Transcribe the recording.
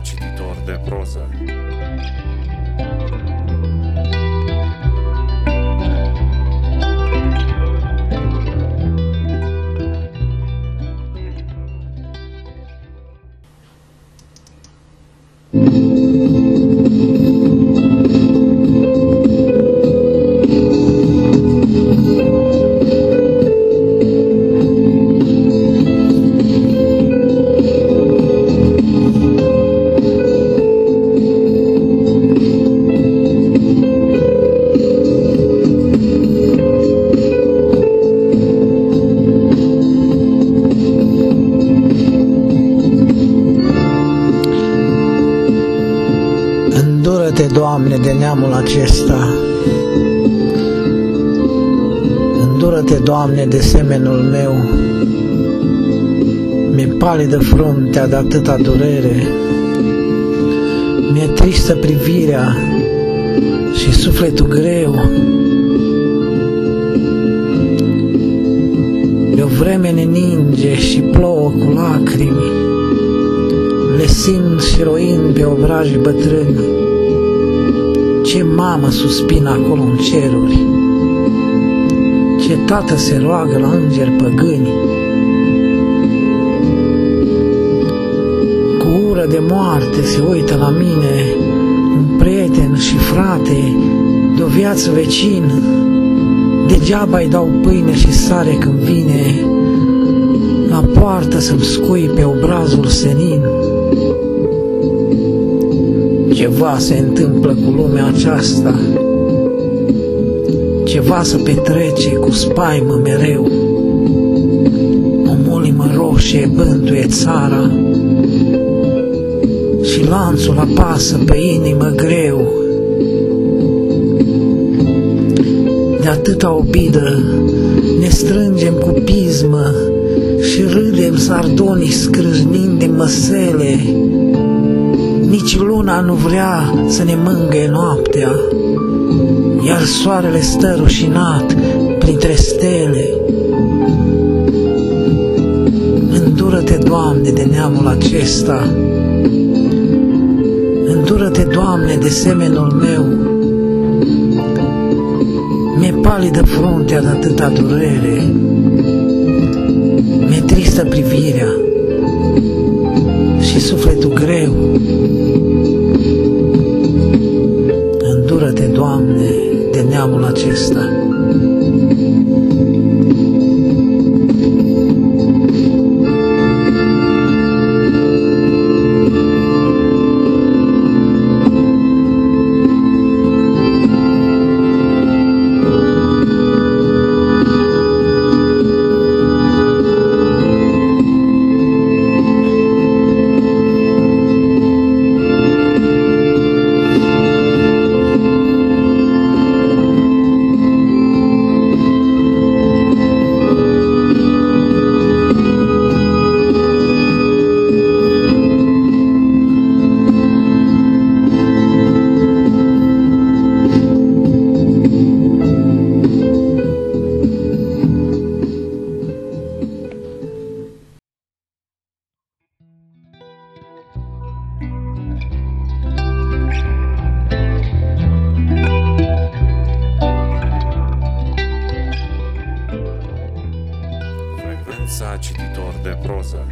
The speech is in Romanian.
cititor de proză. Îndură-te, Doamne, de neamul acesta. Îndură-te, Doamne, de semenul meu. Mi-e palidă fruntea de atâta durere. Mi-e tristă privirea și sufletul greu. De o vreme ne ninge și plouă cu lacrimi. Le simt și roind pe obrajii bătrâni. Ce mamă suspină acolo în ceruri, ce tată se roagă la îngeri păgâni. Cu ură de moarte se uită la mine un prieten și frate de o viață vecin. Degeaba îi dau pâine și sare când vine la poartă să-mi scui pe obrazul senin. Ceva se întâmplă cu lumea aceasta, ceva să petrece cu spaimă mereu. O molimă roșie bântuie țara și lanțul apasă pe inimă greu. De atâta obidă ne strângem cu pismă și râdem sardonii scrâșnind de măsele, nici luna nu vrea să ne mângâie noaptea, iar soarele stă rușinat printre stele. Îndură-te, Doamne, de neamul acesta, Îndură-te, Doamne, de semenul meu, Mi-e palidă fruntea de atâta durere, Mi-e tristă privirea și sufletul greu. Doamne, de neamul acesta. Franța, cititor de proză.